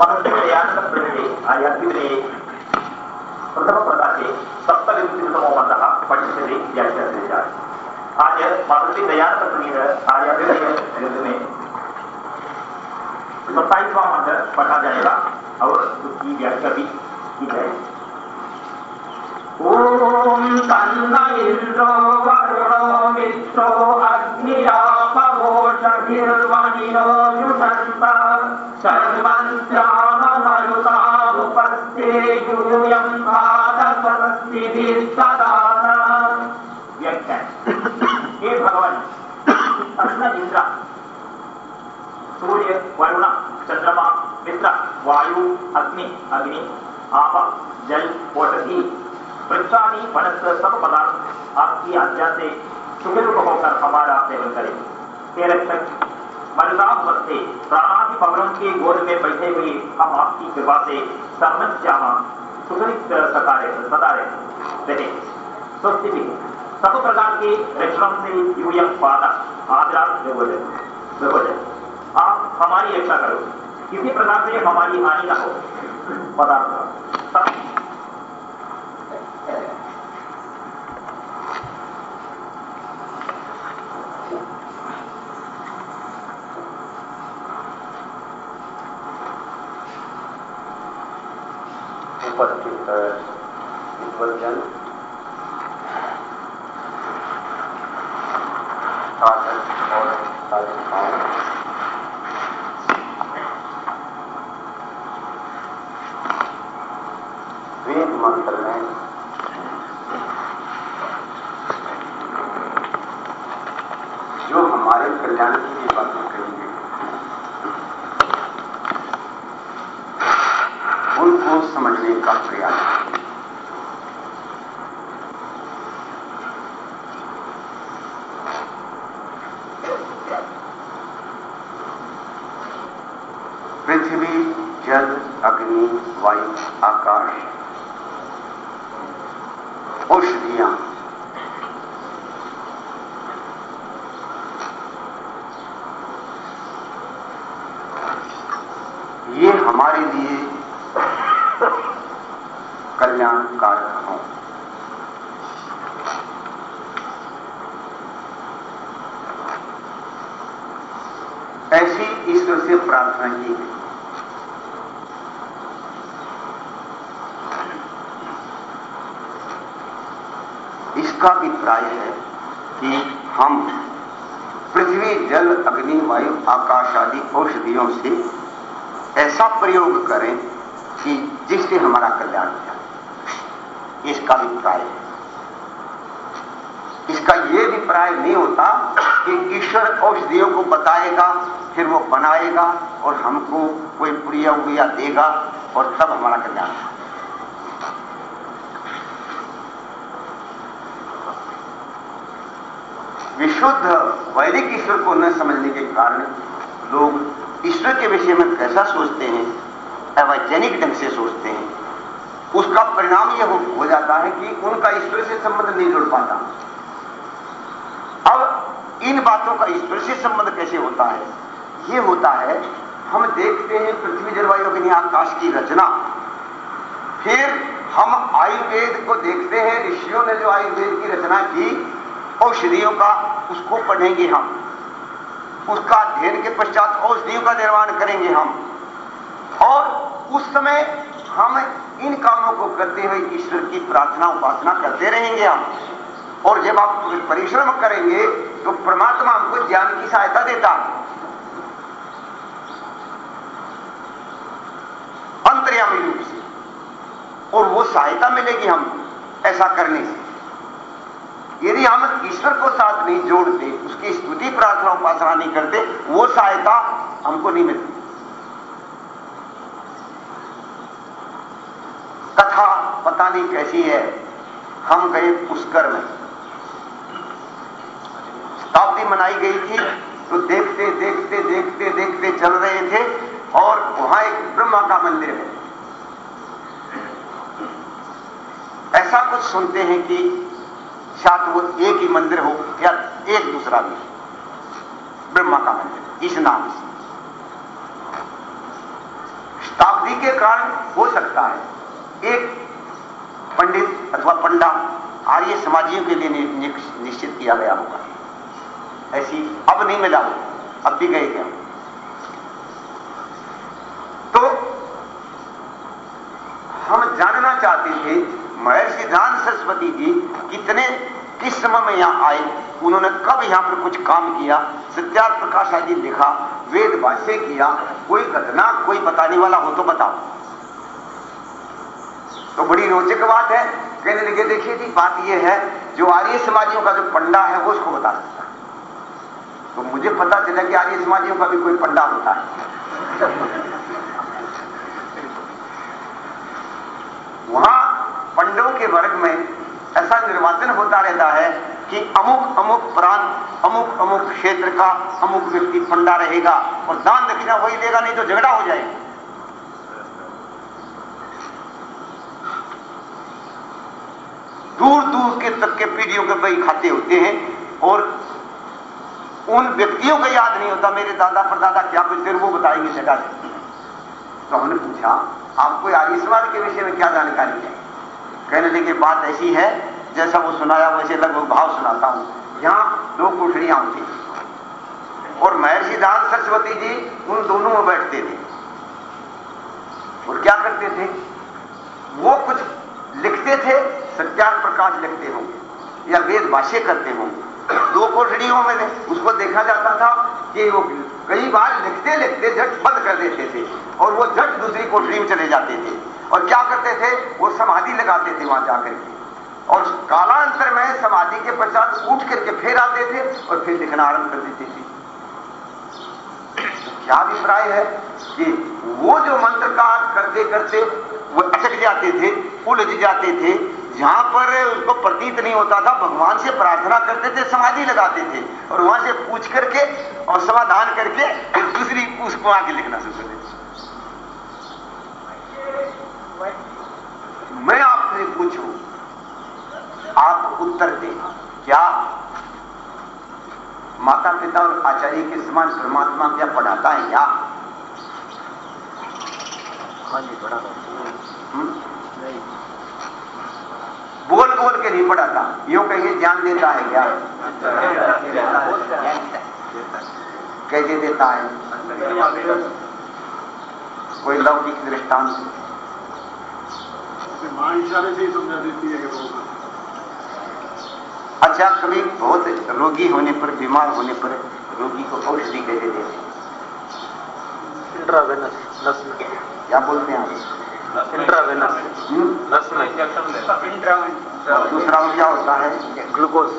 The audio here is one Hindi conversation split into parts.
महर्षि दयानंद प्रकटे आध्यात्मिके प्रथम प्रकाशे सप्तविंशतितमो मंडः पठिष्यते व्याख्याते आज महर्षि दयानंद प्रणीत आध्यात्मिक ग्रंथ में सत्ताईसवां मंत्र पढ़ा जाएगा और उसकी व्याख्या भी की जाएगी तन्न इन्द्रो वरुणो मित्रो अग्निरापवोषभिर्वणिनो युषन्त सर्वन्त्राममरुतामुपस्थे यूयम् भागस्वस्तिभिः व्याख्या हे भगवान अन्न इंद्र सूर्य वरुण चंद्रमा मित्र वायु अग्नि अग्नि आप जल औषधि वृक्षादि वनस्प सब पदार्थ आपकी आज्ञा से सुखरूप होकर हमारा सेवन करें हे रक्षक मनुदाम बस्ते पवनों के गोद में बैठे हुए हम आपकी कृपा से सुखरित सदा रहे सदा रहे रहे स्वस्थ भी सब प्रकार के रक्षण से यूयम पाद आदराज विभोजन आप हमारी रक्षा करो। किसी प्रकार से हमारी हानि न हो। पदार्थ। सब उपस्थित विद्वजन साधक और साधिकाओं वेद मंत्र में जो हमारे कल्याण के लिए बातें कही गई उनको समझने का प्रयास करें। पृथ्वी जल अग्नि वायु आकाश औषधियाँ ये हमारे लिए कल्याणकारक हों। ऐसी ईश्वर से प्रार्थना की है इसका अभिप्राय है कि हम पृथ्वी, जल, अग्नि, वायु, आकाश आदि औषधियों से ऐसा प्रयोग करें कि जिससे हमारा कल्याण हो। इसका अभिप्राय है। इसका यह अभिप्राय नहीं होता कि ईश्वर औषधियों को बताएगा, फिर वो बनाएगा और हमको कोई प्रिय उड़िया देगा और तब हमारा कल्याण विशुद्ध वैदिक ईश्वर को न समझने के कारण लोग ईश्वर के विषय में कैसा सोचते हैं अवैज्ञानिक ढंग से सोचते हैं उसका परिणाम यह हो, हो जाता है कि उनका ईश्वर से संबंध नहीं जुड़ पाता। अब इन बातों का ईश्वर से संबंध कैसे होता है? यह होता है हम देखते हैं पृथ्वी जलवायु आकाश की रचना। फिर हम आयुर्वेद को देखते हैं ऋषियों ने जो आयुर्वेद की रचना की औषधियों का उसको पढ़ेंगे हम। उसका अध्ययन के पश्चात औषधियों का निर्माण करेंगे हम। और उस समय हम इन कामों को करते हुए ईश्वर की प्रार्थना उपासना करते रहेंगे हम। और जब आप परिश्रम करेंगे तो परमात्मा हमको ज्ञान की सहायता देता। अंतर्यामी रूप से। और वो सहायता मिलेगी हम ऐसा करने से। यदि हम ईश्वर को साथ नहीं जोड़ते, उसकी स्तुति, प्रार्थना, उपासना नहीं करते, वो सहायता हमको नहीं मिलती। पता नहीं कैसी है। हम गए पुष्कर में। शताब्दी मनाई गई थी तो देखते देखते देखते देखते चल रहे थे और वहाँ एक ब्रह्मा का मंदिर है। ऐसा कुछ सुनते हैं कि शायद वो एक ही मंदिर हो या एक दूसरा भी। ब्रह्मा का मंदिर, इस नाम से। शताब्दी के कारण हो सकता है, एक पंडित अथवा पंडा आर्य समाजियों के लिए निश्चित किया गया होगा। ऐसी अब नहीं मिला अब भी गए क्या? तो हम जानना चाहते थे महर्षि दान सरस्वती जी कितने किस समय में यहाँ आए, उन्होंने कब यहाँ पर कुछ काम किया, सत्यार्थ प्रकाश आदि लिखा, वेद भाष्य किया, कोई घटना, कोई बताने वाला हो तो बताओ। तो बड़ी रोचक बात है। कहने लगे देखिए जी, बात यह है, जो आर्य समाजियों का जो पंडा है, वो उसको बता सकता तो मुझे पता चला कि आर्य समाजियों का भी कोई पंडा होता है। वहाँ पंडों के वर्ग में ऐसा निर्वाचन होता रहता है कि अमुक अमुक प्रांत, अमुक अमुक क्षेत्र का अमुक व्यक्ति पंडा रहेगा और दान दक्षिणा वही देगा, नहीं तो झगड़ा हो जाएगा। दूर दूर के तक के पीढ़ियों के भाई खाते होते हैं और उन व्यक्तियों का याद नहीं होता, मेरे दादा परदादा क्या कुछ थे वो बताएँगे जगह से। तो हमने पूछा, आपको आयुष्मान के विषय में क्या जानकारी है? कहने लगे, बात ऐसी है, जैसा वो सुनाया, वैसे लगभग भाव सुनाता हूँ। यहाँ दो कोठरियाँ होती और महर्षि दान सरस्वती जी, उन दोनों में बैठते थे। और क्या करते थे? वो कुछ लिखते थे सत्याग प्रकाश लिखते होंगे, या वेद भाष्य करते होंगे। दो कोठड़ियों में उसको देखा जाता था कि वो कई बार लिखते लिखते झट बंद कर देते थे, और वो झट दूसरी कोठड़ी में चले जाते थे। और क्या करते थे? वो समाधि लगाते थे वहाँ जाकर के। और कालांतर में समाधि के पश्चात उठ करके फिर आते थे और फिर लिखना आरंभ कर देते थे। क्या अभिप्राय है कि वो जो मंत्र का करते करते वो अटक जाते थे, उलझ जाते थे जहाँ पर उसको प्रतीत नहीं होता था भगवान से प्रार्थना करते थे समाधि लगाते थे। और वहाँ से पूछ करके और समाधान करके फिर दूसरी उसको आगे लिखना शुरू कर देते मैं आपसे पूछूँ आप उत्तर दें क्या माता पिता और आचार्य के समान परमात्मा क्या पढ़ाता है क्या हाँ जी पढ़ाता हम्म? बोल के नहीं पढ़ाता यो कहिए ज्ञान देता है क्या? कैसे देता है। कोई लौकिक दृष्टांत। माँ इशारे से ही समझा देती है कि अच्छा कभी बहुत रोगी होने पर बीमार होने पर रोगी को औषधि कैसे देते हैं? इंट्रावेनस नस में। क्या बोलते हैं आप? Intravenous hmm? नस में। और दूसरा में क्या होता है? ग्लूकोज।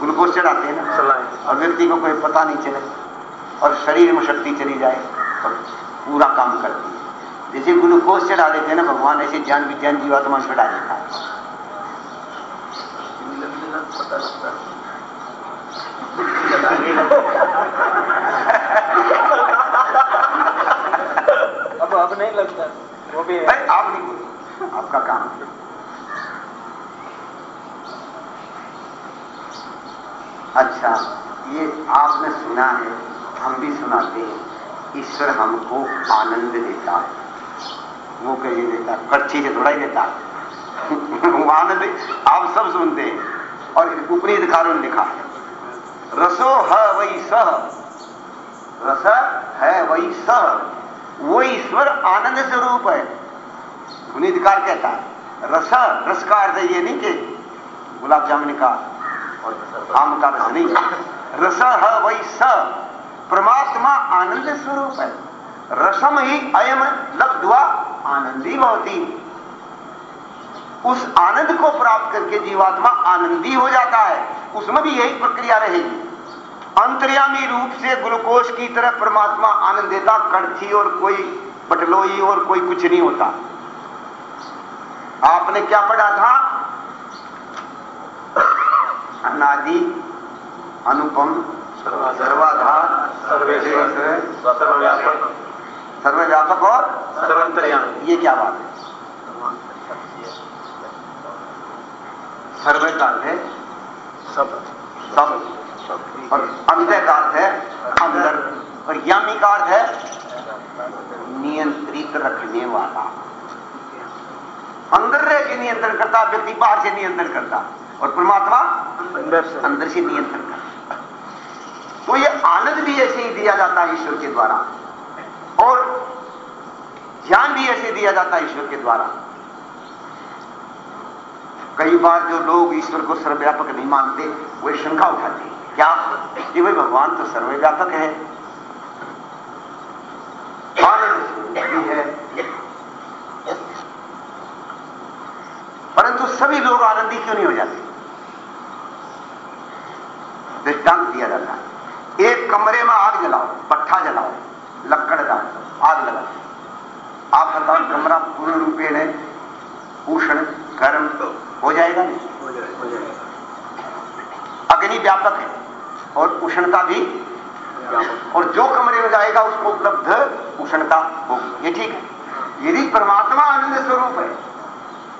ग्लूकोज चढ़ाते हैं ना? सलाइन। और व्यक्ति को कोई पता नहीं चले और शरीर में शक्ति चली जाए और पूरा काम करती है जैसे ग्लूकोज चढ़ा देते हैं ना भगवान ऐसे ज्ञान विज्ञान जीवात्मा चढ़ा देता है। अब अब नहीं लगता। वो भी है। आप नहीं आपका काम अच्छा ये आपने सुना है, हम भी सुनाते हैं। ईश्वर हमको आनंद देता है। वो कैसे देता, कच्ची से थोड़ा ही देता वो आनंद आप सब सुनते हैं। और उपनिधकारों ने लिखा है। रसो है वही सह रस है वही सह वो ईश्वर आनंद स्वरूप है। पुनीतकार कहता है, रस रस का अर्थ ये नहीं कि गुलाब जामुन का आम का रस नहीं रस है वही स परमात्मा आनंद स्वरूप है। रसम ही अयम लब्धवा आनंदी भवती। उस आनंद को प्राप्त करके जीवात्मा आनंदी हो जाता है। उसमें भी यही प्रक्रिया रहेगी। अंतर्यामी रूप से ग्लूकोज की तरह परमात्मा आनंद देता कड़छी और कोई बटलोई और कोई कुछ नहीं होता। आपने क्या पढ़ा था? अनादि अनुपम सर्वाधार सर्वेश्वर सर्वव्यापक। सर्वव्यापक और सर्वंतर्यामी ये क्या बात है? सर्वे का अर्थ है। सब। सब। और अंत का अर्थ है अंदर। और यामी का अर्थ है नियंत्रित रखने वाला। अंदर रह के नियंत्रण करता व्यक्ति बाहर से नियंत्रण करता। और परमात्मा अंदर से। नियंत्रण कर। तो ये आनंद भी ऐसे ही दिया जाता है ईश्वर के द्वारा। और ज्ञान भी ऐसे दिया जाता है ईश्वर के द्वारा। कई बार जो लोग ईश्वर को सर्वव्यापक नहीं मानते वो शंका उठाते हैं क्या? कि भाई भगवान तो सर्वव्यापक है। आनंद भी है। परंतु सभी लोग आनंदी क्यों नहीं हो जाते? दृष्टांत दिया जाता है। एक कमरे में आग जलाओ पट्टा जलाओ लक्कड़ डाल आग लगाओ। आप बताओ कमरा पूर्ण रूपेण उष्ण गर्म हो जाएगा नहीं? अग्नि व्यापक है और उष्णता भी और जो कमरे में जाएगा उसको उपलब्ध उष्णता होगी। ये ठीक है। यदि परमात्मा आनंद स्वरूप है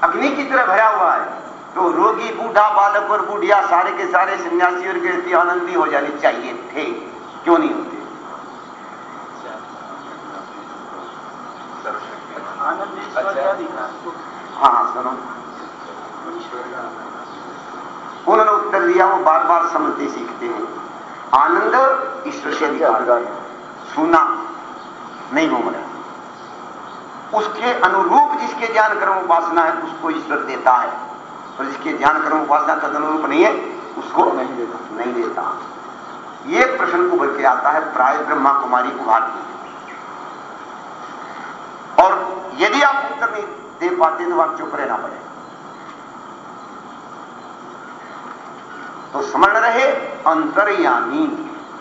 अग्नि की तरह भरा हुआ है तो रोगी, बूढ़ा बालक और बूढ़िया सारे के सारे सन्यासी और गृहस्थी आनंदी हो जाने चाहिए थे, क्यों नहीं होते? हाँ हाँ सुनो। उन्होंने उत्तर दिया, वो बार बार समझते सीखते हैं। आनंद ईश्वर से अधिकार सुना नहीं घूम रहे। उसके अनुरूप जिसके ज्ञान कर्म उपासना है, उसको ईश्वर देता है। और जिसके ज्ञान कर्म उपासना तदनुरूप नहीं है, उसको नहीं देता। नहीं देता। ये प्रश्न उभर के आता है प्राय ब्रह्मा कुमारी की। और यदि आप उत्तर नहीं दे पाते तो आप चुप रहना पड़ेगा तो समझ रहे, अंतर्यामी।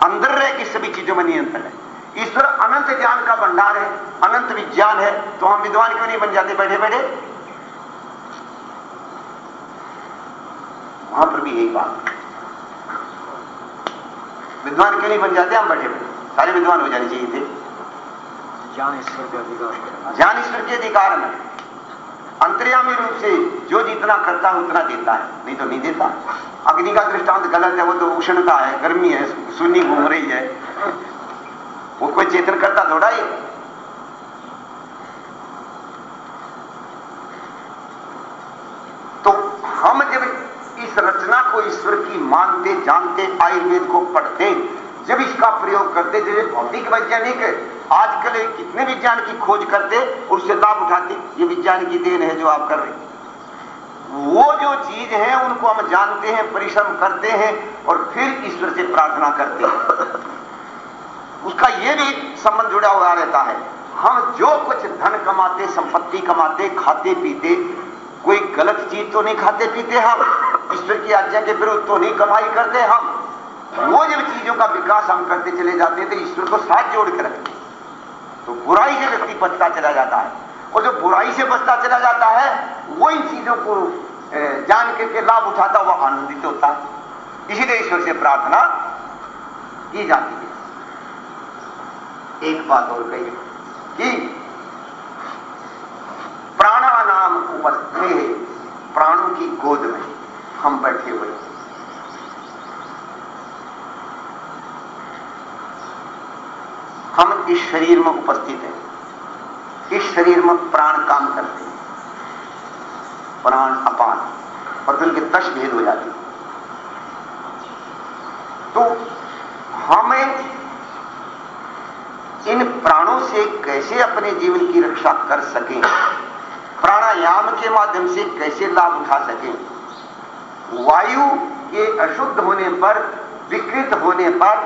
अंदर रह की सभी चीज़ों में नियंत्रण है। ईश्वर अनंत ज्ञान का भंडार है, अनंत विज्ञान है तो हम विद्वान क्यों नहीं बन जाते? बैठे बैठे। वहाँ पर भी यही बात। विद्वान क्यों नहीं बन जाते? हम बैठे सारे विद्वान हो जाने चाहिए थे। ज्ञान ईश्वर के अधिकार ज्ञान ईश्वर के अधिकार में अंतर्यामी रूप से जो जितना करता है उतना देता है। नहीं तो नहीं देता। अग्नि का दृष्टांत गलत है वो तो उष्णता है गर्मी है सुनी घूम रही है। वो कोई चेतन करता थोड़ा ही तो हम जब इस रचना को ईश्वर की मानते, जानते आयुर्वेद को पढ़ते, जब इसका प्रयोग करते जैसे भौतिक वैज्ञानिक आजकल कितने विज्ञान की खोज करते और उससे लाभ उठाते, ये विज्ञान की देन है जो आप कर रहे हैं। वो जो चीज़ है, उनको हम जानते हैं, परिश्रम करते हैं और फिर ईश्वर से प्रार्थना करते हैं। उसका ये भी संबंध जुड़ा हुआ रहता है। हम जो कुछ धन कमाते, संपत्ति कमाते खाते पीते कोई गलत चीज़ तो नहीं खाते पीते हम। ईश्वर की आज्ञा के विरुद्ध तो नहीं कमाई करते हम। वो जब चीज़ों का विकास हम करते चले जाते हैं तो ईश्वर को साथ जोड़ के रखते तो बुराई से व्यक्ति बचता चला जाता है। और जो बुराई से बचता चला जाता है वो इन चीज़ों को जान के, के लाभ उठाता हुआ आनंदित होता है। इसीलिए ईश्वर से प्रार्थना की जाती है। एक बात और कही। कि प्राणानाम उपस्थित प्राणों की गोद में। हम बैठे हुए हम इस शरीर में उपस्थित हैं। इस शरीर में प्राण काम करते हैं। प्राण अपान, और फिर उनके तश भेद हो जाते हैं। तो हमें इन प्राणों से कैसे अपने जीवन की रक्षा कर सकें? प्राणायाम के माध्यम से कैसे लाभ उठा सकें? वायु के अशुद्ध होने पर, विकृत होने पर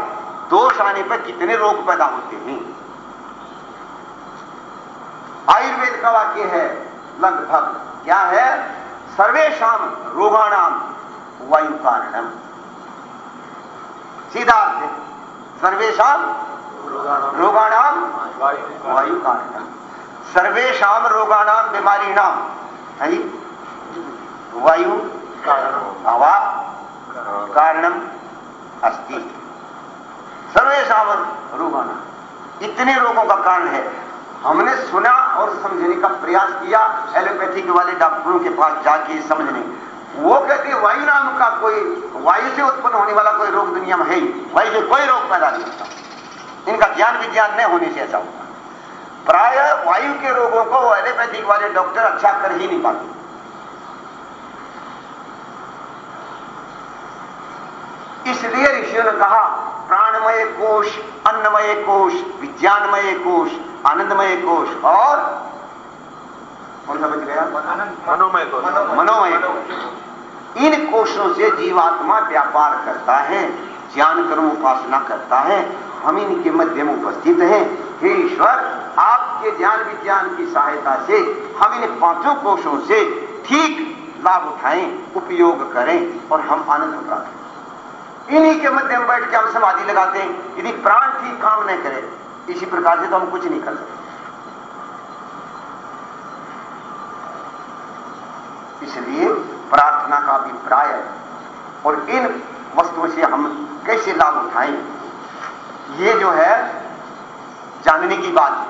दोष आने पर कितने रोग पैदा होते हैं? आयुर्वेद का वाक्य है, लगभग क्या है? सर्वेशम रोगाणाम वायु कारणम। सीधा अर्थ सर्वेशम रोगाणाम वायु कारणम। सर्वेशम रोगाणाम बीमारी नाम है वायु कारणम अस्ति। सर्वेशम रोगाना इतने रोगों का कारण है। हमने सुना और समझने का प्रयास किया एलोपैथिक वाले डॉक्टरों के पास जाके समझने। वो कहते वायु नाम का कोई, वायु से उत्पन्न होने वाला कोई रोग दुनिया में है ही। वायु से कोई रोग पैदा नहीं होता। इनका ज्ञान विज्ञान नहीं होने से ऐसा होता। प्राय वायु के रोगों को एलोपैथिक वाले डॉक्टर अच्छा कर ही नहीं पाते। इसलिए ऋषियों ने कहा प्राणमय कोश अन्नमय कोश विज्ञानमय कोश आनंदमय कोश और कौन सा बच गया? मनोमय कोश। मनोमय कोश। इन कोशों से जीवात्मा व्यापार करता है ज्ञान कर्म उपासना करता है हम इनके मध्य में उपस्थित हैं। हे ईश्वर आपके ज्ञान विज्ञान की सहायता से हम इन पाँचों कोशों से ठीक लाभ उठाएँ उपयोग करें और हम आनंद प्राप्त इन्हीं के मध्य में बैठ के हम समाधि लगाते हैं। यदि प्राण ठीक काम नहीं करे, इसी प्रकार से तो हम कुछ नहीं कर सकते। इसलिए प्रार्थना का अभिप्राय और इन वस्तुओं से हम कैसे लाभ उठाएँ? ये जो है, जानने की बात।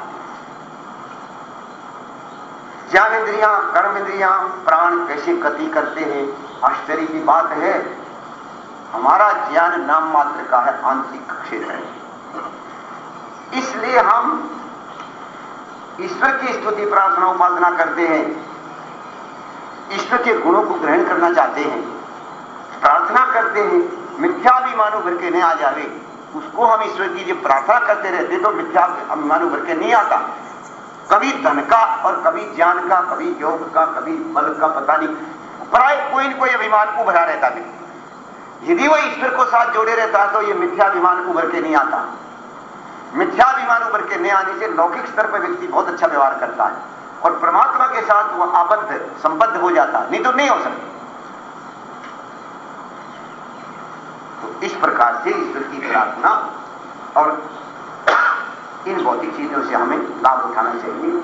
ज्ञान इंद्रिया, कर्म इंद्रिया, प्राण कैसे गति करते हैं? आश्चर्य की बात है। हमारा ज्ञान नाम मात्र का है, आंतरिक क्षेत्र है। इसलिए हम ईश्वर की स्तुति, प्रार्थना, उपासना करते हैं। ईश्वर के गुणों को ग्रहण करना चाहते हैं। प्रार्थना करते हैं। मिथ्याभिमान भर के नहीं आ जावे उसको हम ईश्वर की जब प्रार्थना करते रहते तो मिथ्या उभर के नहीं आता। कभी धन का और कभी ज्ञान का, कभी योग का, कभी बल का, पता नहीं। प्राय कोई न कोई अभिमान को भरा रहता है। यदि वो ईश्वर को साथ जोड़े रहता है तो ये मिथ्याभिमान उभर के नहीं आता। मिथ्याभिमान उभर के नहीं आने से लौकिक स्तर पर व्यक्ति बहुत अच्छा व्यवहार करता है और परमात्मा के साथ वह आबद्ध, संबद्ध हो जाता नहीं तो नहीं हो सकती। तो इस प्रकार से ईश्वर की प्रार्थना और इन भौतिक चीज़ों से हमें लाभ उठाना चाहिए।